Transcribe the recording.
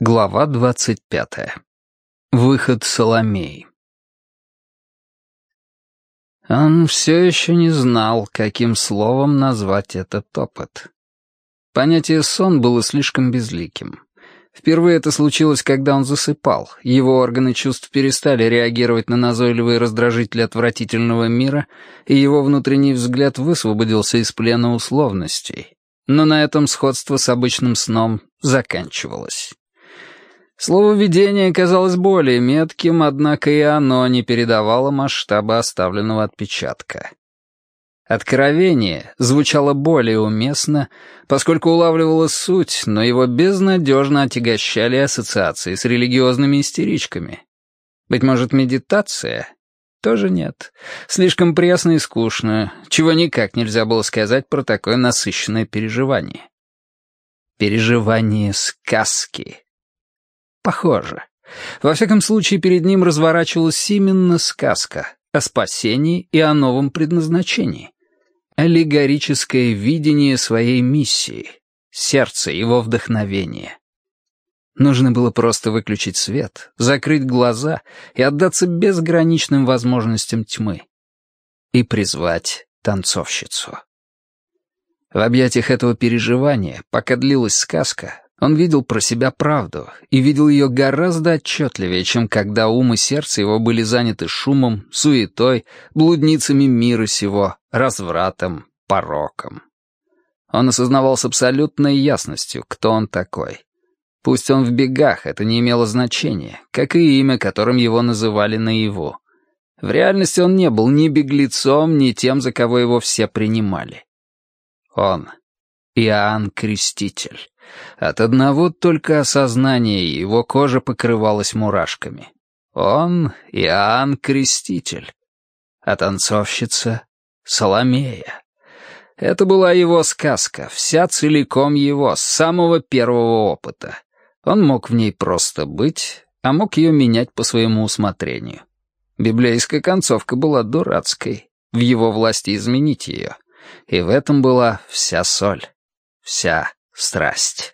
Глава двадцать пятая. Выход Соломеи. Он все еще не знал, каким словом назвать этот опыт. Понятие «сон» было слишком безликим. Впервые это случилось, когда он засыпал. Его органы чувств перестали реагировать на назойливые раздражители отвратительного мира, и его внутренний взгляд высвободился из плена условностей. Но на этом сходство с обычным сном заканчивалось. Слово «видение» казалось более метким, однако и оно не передавало масштаба оставленного отпечатка. Откровение звучало более уместно, поскольку улавливало суть, но его безнадежно отягощали ассоциации с религиозными истеричками. Быть может, медитация? Тоже нет. Слишком пресно и скучно, чего никак нельзя было сказать про такое насыщенное переживание. Переживание сказки. Похоже. Во всяком случае, перед ним разворачивалась именно сказка о спасении и о новом предназначении. Аллегорическое видение своей миссии, сердце его вдохновения. Нужно было просто выключить свет, закрыть глаза и отдаться безграничным возможностям тьмы. И призвать танцовщицу. В объятиях этого переживания, пока длилась сказка, он видел про себя правду и видел ее гораздо отчетливее, чем когда ум и сердце его были заняты шумом, суетой, блудницами мира сего, развратом, пороком. Он осознавал с абсолютной ясностью, кто он такой. Пусть он в бегах, это не имело значения, как и имя, которым его называли наяву. В реальности он не был ни беглецом, ни тем, за кого его все принимали. Он — Иоанн Креститель. От одного только осознания его кожа покрывалась мурашками. Он — Иоанн Креститель. А танцовщица — Соломея. Это была его сказка, вся целиком его, с самого первого опыта. Он мог в ней просто быть, а мог ее менять по своему усмотрению. Библейская концовка была дурацкой, в его власти изменить ее. И в этом была вся соль, вся страсть.